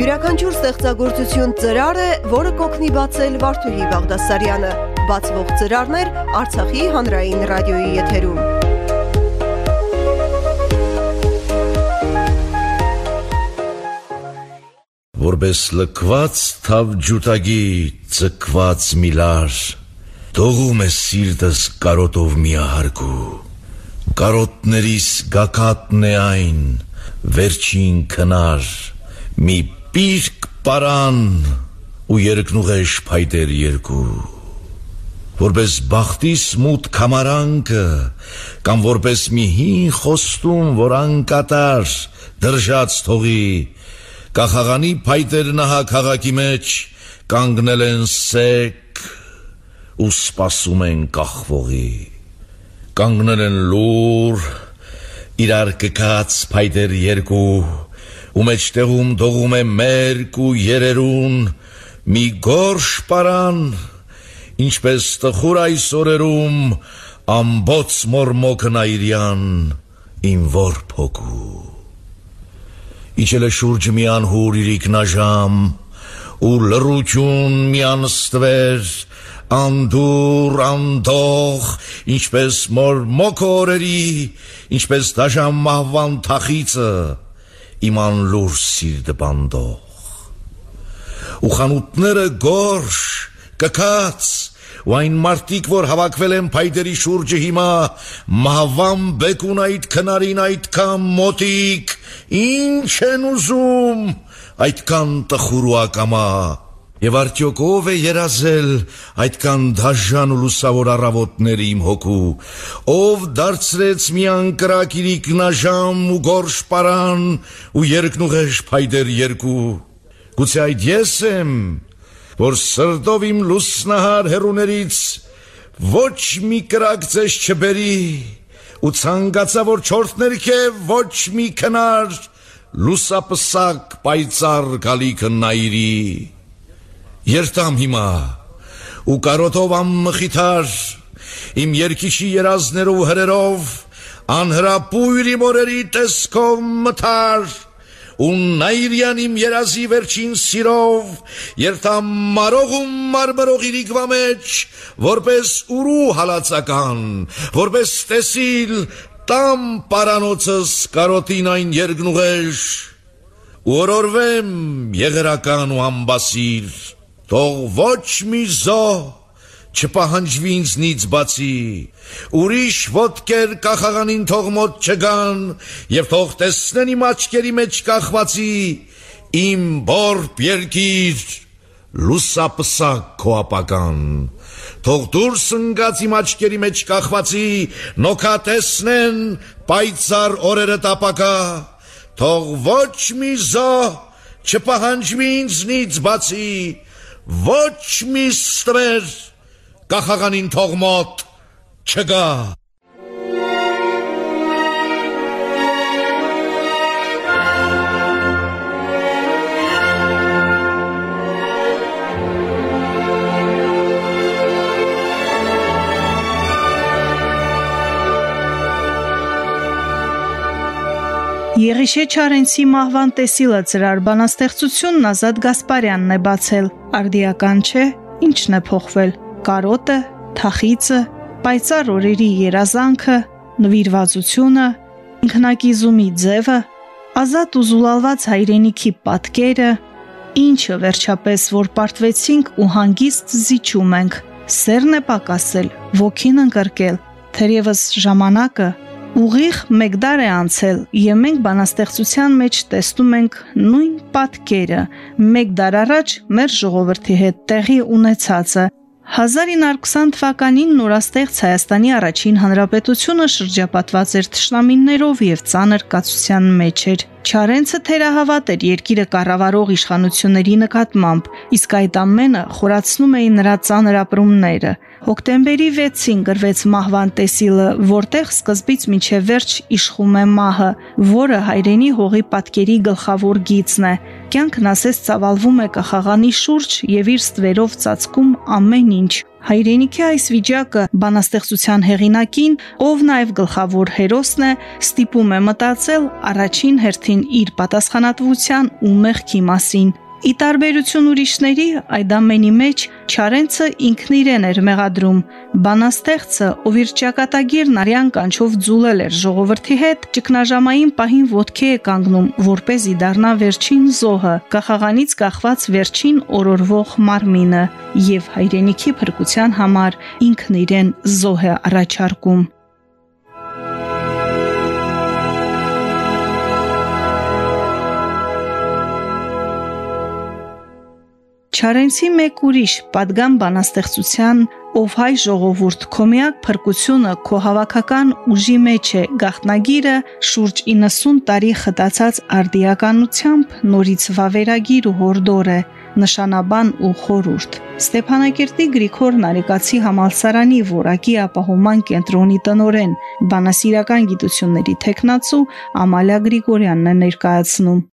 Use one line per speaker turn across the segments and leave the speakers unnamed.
Յուրաքանչյուր ստեղծագործություն ծրար է, որը կօգնի բացել Վարդուհի Բաղդասարյանը։ Բացվող ծրարներ Արցախի հանրային ռադիոյի եթերում։
Որպես լքված թավ ջութագի ցկված միլար Թողում է սիրտս կարոտով միահարկու Կարոտներիս գակատն է այն Վերջին քնար Մի պիրկ պարան Ու երկնուղեշ փայտեր երկու Որպես բախտիս մութ կամարանքը Կամ որպես մի հին խոստում, որ անկատար Դրժած թողի Կախաղանի փայտեր նահա քաղաքի մեջ Կանգնել են սեք ու սպասում են կախվողի կանգնել են լուր իրար կկած փայտեր երկու ու մեջտեղում դողում է մերկ ու երերուն մի գորշ պարան ինչպես տխուր այս օրերում ամբոց մորմոքը նայրյան իմ որ փոքու իջել է շուրջը մի անհուր իրիկնաժամ ու լռություն մի անստվեր անդուր անդող ինչպես մոր մոքորերի ինչպես դաշամ մահվան թախիցը իման լուր սիրտ բանդող ու խանութները գորշ կքած ու այն մարդիկ, որ հավաքվել են փայտերի շուրջը հիմա, մահվան բեկուն այդ քնարին այդքան մոտիկ, ինչ են ուզում, այդքան տխուր ու ակամա, Եվ արդյոք ով է երազել այդքան դաժան ու լուսավոր առավոտներ իմ հոգու, ով դարձրեց մի անկրակ իր ինքնաժամ ու գորշ պարան ու երկնուղեշ փայդեր երկու։ Գուցե այդ ես եմ, որ սրտով իմ լուսնահար հերուներից ոչ մի կրակ ձեզ չբերի ու ցանկացա որ չորթ ներքև ոչ մի քնար լուսապսակ պայծառ գալիքը նայրի երտամ հիմա ու կարոտով ամմխիթար իմ երկիշի երազներով հրերով անհրապույր իմ օրերի տեսքով մթար ու նայրյան իմ երազի վերջին սիրով երթամ մարող ու մարմրող իրիկվա մեջ որպես ուրու հալածական որպես տեսիլ տամ պարանոցս կարոտին այն երգնուղեշ ու օրորվեմ եղերական ու ամբասիր Թող ոչ մի զո չպահանջվի ինձնից բացի, ուրիշ ոտքեր կախաղանին թող մոտ չգան, եւ թող տեսնեն իմ աչքերի մեջ կախվածի, իմ բորբ երկիր, լուսապսակ քո ապական, թող դուրս ընկած իմ աչքերի մեջ կախվածի, նոքա տեսնեն պայծառ օրերը տապակա, թող ոչ մի զո չպահանջվի ինձնից բացի, ոչ մի ստվեր կախաղանին թողմոտ չգա
Եղիշե Չարենցի մահվան տեսիլը ծրար բանաստեղծությունն Ազատ Գասպարյանն է բացել։ Արդիական չէ, ինչն է փոխվել։ Կարոտը, թախիցը, պայծառ օրերի երազանքը, նվիրվածությունը, ինքնակիզումի ձևը, ազատ ու զուլալված հայրենիքի պատկերը, ինչը վերջապես որ պարտվեցինք ու հանգիստ զիջում ենք։ Սերն է պակասել, ոգին ընկրկել, թերևս ժամանակը Ուղիղ մեկ դար է անցել, եւ մենք բանաստեղծության մեջ տեսնում ենք նույն պատկերը։ Մեկ դար առաջ մեր ժողովրդի հետ տեղի ունեցածը 1920 թվականին նորաստեղծ Հայաստանի առաջին հանրապետությունը շրջապատված էր թշնամիներով եւ ծանր կացության մեջ էր։ Չարենցը թերահավատ էր երկիրը կառավարող իշխանությունների նկատմամբ, իսկ այդ ամենը խորացնում էին նրա ծանր ապրումները։ Հոկտեմբերի 6-ին գրվեց մահվան տեսիլը, որտեղ սկզբից մինչև վերջ իշխում է մահը, որը հայրենի հողի պատկերի գլխավոր գիծն է։ Կյանքն ասես ծավալվում է կախաղանի շուրջ եւ իր ստվերով ծածկում ամեն ինչ։ Հայրենիքի այս վիճակը բանաստեղծության հեղինակին, ով նաև գլխավոր հերոսն է, ստիպում է մտածել առաջին հերթին իր պատասխանատվության ու մեղքի մասին, Ի տարբերություն ուրիշների, այդ ամենի մեջ Չարենցը ինքն իրեն էր մեղադրում։ Բանաստեղծը, ով իր ճակատագիրն արյան կանչով ձուլել էր ժողովրդի հետ, ճգնաժամային պահին ոտքի է կանգնում, որ เป զի դառնա վերջին զոհը, կախաղանից կախված վերջին օրորվող մարմինը, եւ հայրենիքի փրկության համար ինքն իրեն զոհ է առաջարկում։ Չարենցի մեկ ուրիշ падգամ բանաստեղծության ով հայ ժողովուրդ կոմիակ փրկությունը քո հավաքական ուժի մեջ է գախնագիրը շուրջ 90 տարի խտացած արդիականությամբ նորից վավերագիր ու հորդոր է նշանաբան ու խորուրդ Ստեփանակերտի Գրիգոր Նարեկացի համալսարանի Որակի ապահովման կենտրոնի տնորեն բանասիրական գիտությունների տեխնացու Ամալիա Գրիգորյանն է ներկայացնում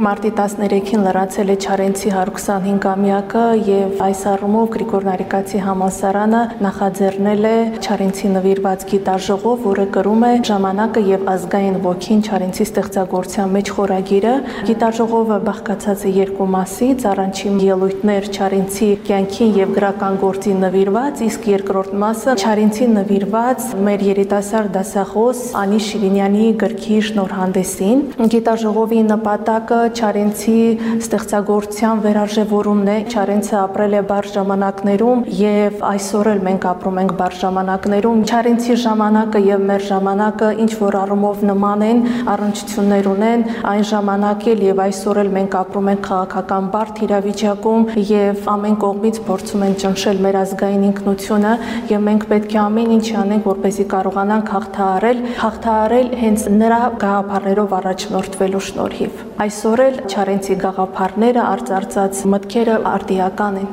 Մարտի 13-ին լրացել է Չարենցի 125-ամյակը եւ այս առումով Գրիգոր Նարեկացի համալսարանը նախաձեռնել է Չարենցի նվիրված գիտաժողով, որը կրում է ժամանակը եւ ազգային ոգին Չարենցի ստեղծագործության մեջ խորագիրը։ Գիտաժողովը բաղկացած է երկու մասից, առաջին ելույթներ Չարենցի կյանքին եւ գրական գործին նվիրված, իսկ երկրորդ մասը Չարենցի նվիրված մեր երիտասարդ դասախոս Անի Շիրինյանի գրքի շնորհանդեսին։ Գիտաժողովի նպատակը Չարենցի ստեղծագործության վերարժևորումն է։ Չարենցը ապրել է բարձ ժամանակներում եւ այսօր էլ մենք ապրում ենք բարձ ժամանակներում։ Չարենցի ժամանակը եւ մեր ժամանակը ինչ որ առումով նման են, առնչություններ ունեն, այն ժամանակ էլ եւ այսօր էլ մենք ապրում ենք քաղաքական բարդ իրավիճակում եւ ամեն կողմից փորձում են ճնշել մեր ազգային ինքնությունը եւ մենք պետք է ամեն ինչ անենք, որպեսզի կարողանանք հաղթահարել, հաղթահարել հենց նրա գաղափարներով առաջնորդվելու շնորհիվ։ Այսօր էլ Չարենցի գաղափարները արծարծած մտքերը արդիական են։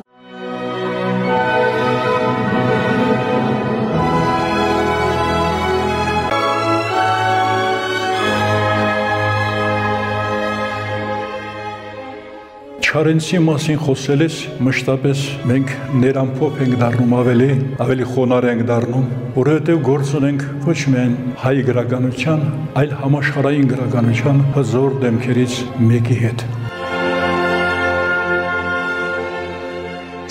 Չարենցի մասին խոսել ես, մշտապես մենք ներամփոփ ենք դառնում ավելի, ավելի խոնար ենք դառնում, որովհետև գործ ունենք ոչ միայն հայ գրականության, այլ համաշխարհային գրականության հզոր դեմքերից մեկի հետ։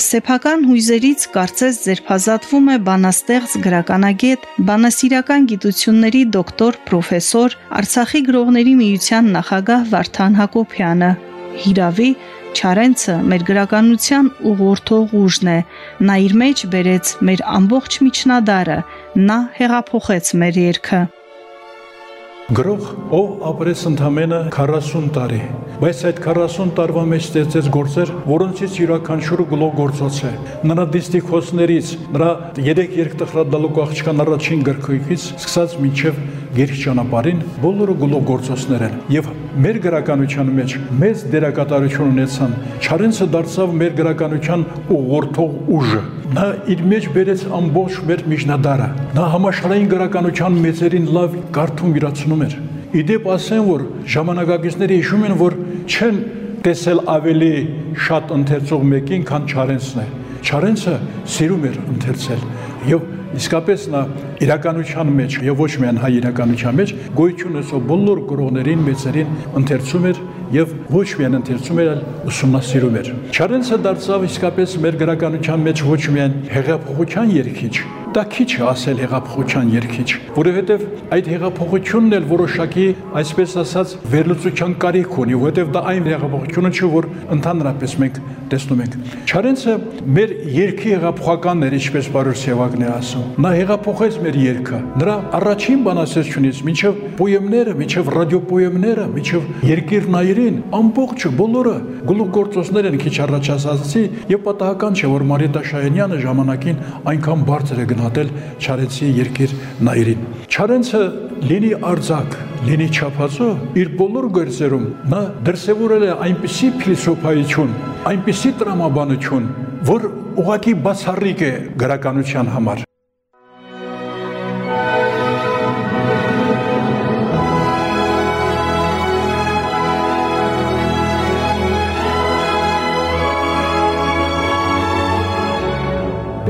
Սեփական հույզերից կարծես ձերբազատվում է բանաստեղծ գրականագետ, բանասիրական գիտությունների դոկտոր, պրոֆեսոր, Արցախի գրողների միության նախագահ Վարդան Հակոբյանը։ Հիրավի Չարենցը մեր գրականության ուղղորդող ուժն է։ Նա իր մեջ բերեց մեր ամբողջ միջնադարը, նա հեղափոխեց մեր երգը։
Գրող, ով ապրեց ընդամենը 40 տարի, բայց այդ 40 տարվա մեջ ստեղծեց գործեր, որոնցից յուրաքանչյուրը գլով գործոց է։ Նրա դիստիքոսներից, նրա 3 երկտխրադալուկ աղջկան առաջին գրքույկից սկսած մինչև գերք ճանապարհին բոլորը գլով գործոցներ են եւ մեր գրականության մեջ մեծ դերակատարություն ունեցան։ Չարենցը դարձավ մեր գրականության ուղղորդող ուժը նա իր մեջ բերեց ամբողջ մեր միջնադարը։ Նա համաշխարհային գրականության մեծերին լավ կարդում իրացնում էր։ Իդեպ ասեն, որ ժամանակակիցները հիշում են, որ չեն տեսել ավելի շատ ընթերցող մեկին, քան Չարենցն է։ Չարենցը սիրում էր ընթերցել եւ իսկապես նա իրականության մեջ եւ ոչ միայն հայ իրականության մեջ գոյություն ունեցող բոլոր գրողներին, մեծերին ընթերցում էր եւ ոչ միայն ընթերցում էր, այլ ուսումնասիրում էր։ Չարենցը դարձավ իսկապես մեր գրականության մեջ ոչ միայն հեղափոխության երգիչ, դա քիչ է ասել հեղափոխության երգիչ, որովհետև այդ հեղափոխությունն էլ որոշակի, այսպես ասած, վերլուծության կարիք ունի, որովհետև դա այն հեղափոխությունը չէ, որ ընդհանրապես մենք տեսնում ենք։ Չարենցը մեր երկի հեղափոխականն էր, ինչպես Բարոս Սևակն է ասում։ Նա հեղափոխեց մեր երկը։ Նրա առաջին բանասերությունից մինչև պոեմները, մինչև ռադիոպոեմները, մինչև երկիր նայրին, ամբողջը բոլորը գլուխգործոցներ են քիչ առաջ ասացի եւ պատահական չէ, որ Մարիետա Շահենյանը ժամանակին այնքան բարձր է գնահատել Չարենցի երկիր նայրին։ Չարենցը լինի արձակ, լինի չափածո, իր բոլոր գործերում նա դրսևորել է այնպիսի փիլիսոփայություն, այնպիսի տրամաբանություն, որ ուղակի բացառիկ է գրականության համար։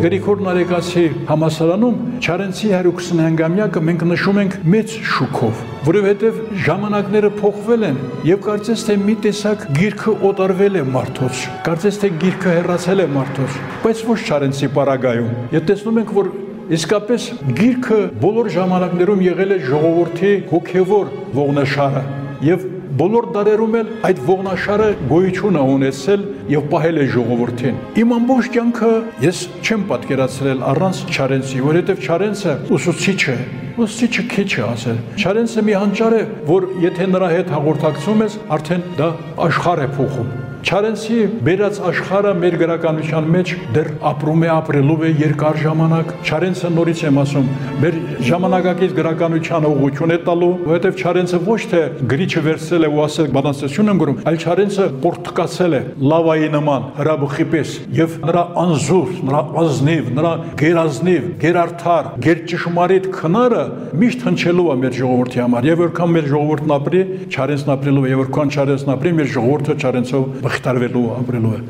Գրիգոր Նարեկացի համասարանում Չարենցի 125-ամյակը մենք նշում ենք մեծ շուկով, որովհետև ժամանակները փոխվել են եւ կարծես թե մի տեսակ գիրքը օտարվել է մարդոց։ Կարծես թե գիրքը հեռացել է մարդոց, բայց ոչ Չարենցի պարագայում։ Եվ տեսնում ենք, որ Իսկապես գիրքը բոլոր ժամանակներում եղել է ժողովրդի հոգևոր ողնաշարը եւ բոլոր դարերում էլ այդ ողնաշարը գոյություն է ունեցել եւ պահել է ժողովրդին։ Իմ ամբողջ կյանքը ես չեմ պատկերացրել առանց Չարենցի, որովհետեւ Չարենցը ուսուցիչ է, ուսուցիչը քիչ է ասել։ Չարենցը մի հանճար է, որ եթե նրա հետ հաղորդակցում ես, արդեն դա աշխարհ է փոխում։ Չարենցի բերած աշխարհը մեր գրականության մեջ դեռ ապրում է, ապրելու է երկար ժամանակ։ Չարենցը նորից եմ ասում, մեր ժամանակակից գրականության ուղղություն է տալու, որովհետև Չարենցը ոչ թե գրիչը վերցրել է ու ասել բանաստություն եմ գրում, այլ Չարենցը պորտկացել է լավայի նման հրաբխի պես եւ նրա անզուր, նրա ազնիվ, նրա գերազնիվ, գերարթար, գերճշմարիտ քնարը միշտ հնչելու է մեր ժողովրդի համար։ Եվ որքան մեր ժողովուրդն ապրի, Չարենցն ապրելու է, եւ որքան Չարենցն ապրի, մեր ժողովուրդը Չարենցով վխտարվելու ապրելու է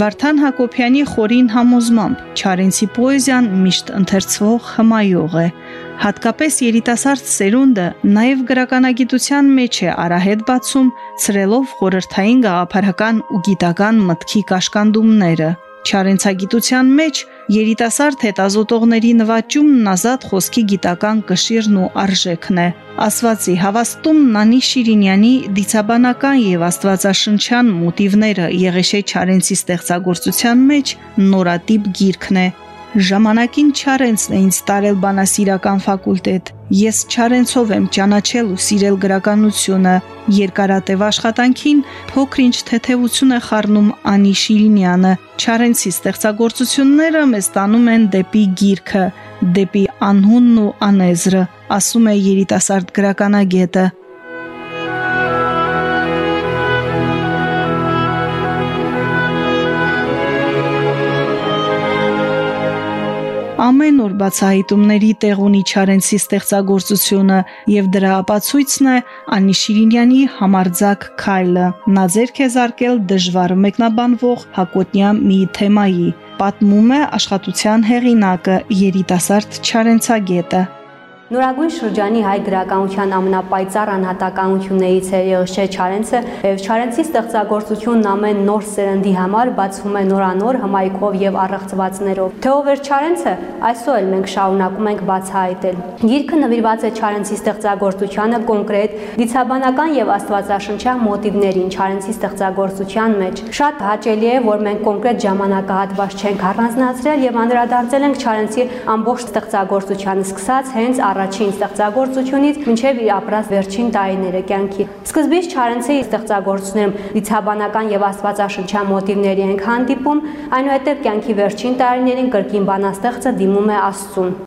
Վարդան Հակոբյանի խորին համոզմամբ Չարենցի պոեզիան միշտ ընթերցվող հմայող է։ Հատկապես երիտասարդ սերունդը նաև գրականագիտության մեջ է արահետ բացում, ցրելով խորհրդային գաղափարական ու գիտական մտքի կաշկանդումները։ Չարենցագիտության մեջ երիտասարդ հետազոտողների նվաճումն ազատ խոսքի գիտական կշիռն ու արժեքն է։ Ասվածի հավաստում Նանի Շիրինյանի դիցաբանական եւ աստվածաշնչյան մոտիվները Եղեշե Չարենցի ստեղծագործության մեջ նորատիպ գիրքն է, Ժամանակին Չարենցն է ինձ տարել բանասիրական ֆակուլտետ։ Ես Չարենցով եմ ճանաչել ու սիրել գրականությունը։ Երկարատև աշխատանքին փոքրինչ թեթևություն է խառնում Անի Շիրինյանը։ Չարենցի ստեղծագործությունները մեզ տանում են դեպի գիրքը, դեպի անհունն ու անեզրը, ասում է երիտասարդ գրականագետը։ ամեն օր բացահայտումների տեղ ունի Չարենցի ստեղծագործությունը եւ դրա ապացույցն է Անի Շիրինյանի համարձակ քայլը։ Նա ձեռք է զարկել դժվար մեկնաբանվող Հակոտնյա մի թեմայի։ Պատմում է աշխատության հեղինակը երիտասարդ Չարենցագետը։
Նորագույն շրջանի հայ գրականության ամենապայծառ անհատականություններից է Եղշե Չարենցը, եւ Չարենցի ստեղծագործությունն ամեն նոր սերնդի համար բացվում է նորանոր հմայքով եւ առեղծվածներով։ Թե ով էր Չարենցը, այսօր էլ մենք շարունակում ենք բացահայտել։ Գիրքը նվիրված է Չարենցի ստեղծագործությանը կոնկրետ դիցաբանական եւ աստվածաշնչյան մոտիվներին Չարենցի ստեղծագործության մեջ։ Շատ հաճելի է, որ մենք կոնկրետ ժամանակահատված չենք առանձնացրել եւ անդրադարձել ենք Չարենցի ամբողջ ստեղծագործությանը, սկսած հենց առ առաջին ստեղծագործությունից մինչև իր ապրած վերջին տարիները կյանքի։ Սկզբից Չարենցի ստեղծագործություններում դիցաբանական եւ աստվածաշնչյան մոտիվների ենք հանդիպում, այնուհետև կյանքի վերջին տարիներին կրկին բանաստեղծը դիմում է Աստծուն։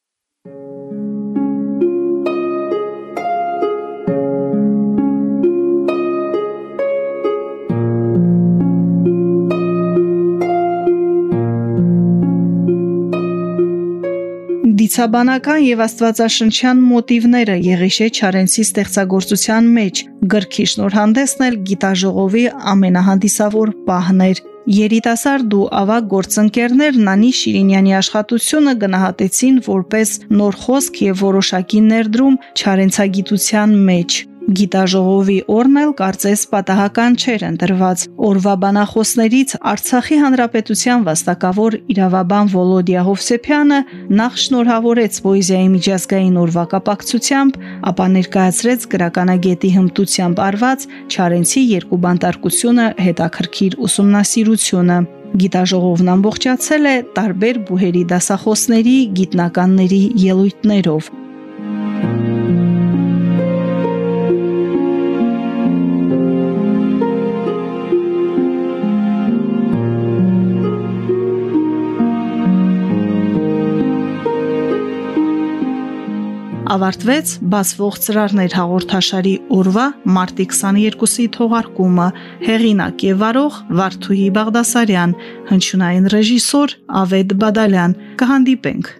Դիցաբանական եւ աստվածաշնչյան մոտիվները Եղիշե Չարենցի ստեղծագործության մեջ գրքի շնորհանդեսն էլ գիտաժողովի ամենահանդիսավոր պահն էր։ Երիտասարդ ու ավագ գործընկերներ Նանի Շիրինյանի աշխատությունը գնահատեցին որպես նոր խոսք եւ որոշակի ներդրում Չարենցագիտության մեջ։ Գիտաժողովի օրն էլ կարծես պատահական չէր ընտրված։ Օրվա բանախոսներից Արցախի հանրապետության վաստակավոր իրավաբան Վոլոդիա Հովսեփյանը նախ շնորհավորեց պոեզիայի միջազգային օրվա կապակցությամբ, ապա ներկայացրեց գրականագետի հմտությամբ արված Չարենցի երկու բանտարկությունը հետաքրքիր ուսումնասիրությունը։ Գիտաժողովն ամբողջացել է տարբեր բուհերի դասախոսների, գիտնականների ելույթներով։ ավարտվեց բացվող ծրարներ հաղորդաշարի օրվա մարտի 22-ի թողարկումը հեղինակ եւ վարող Վարդուհի Բաղդասարյան հնչյունային ռեժիսոր Ավետ Բադալյան կհանդիպենք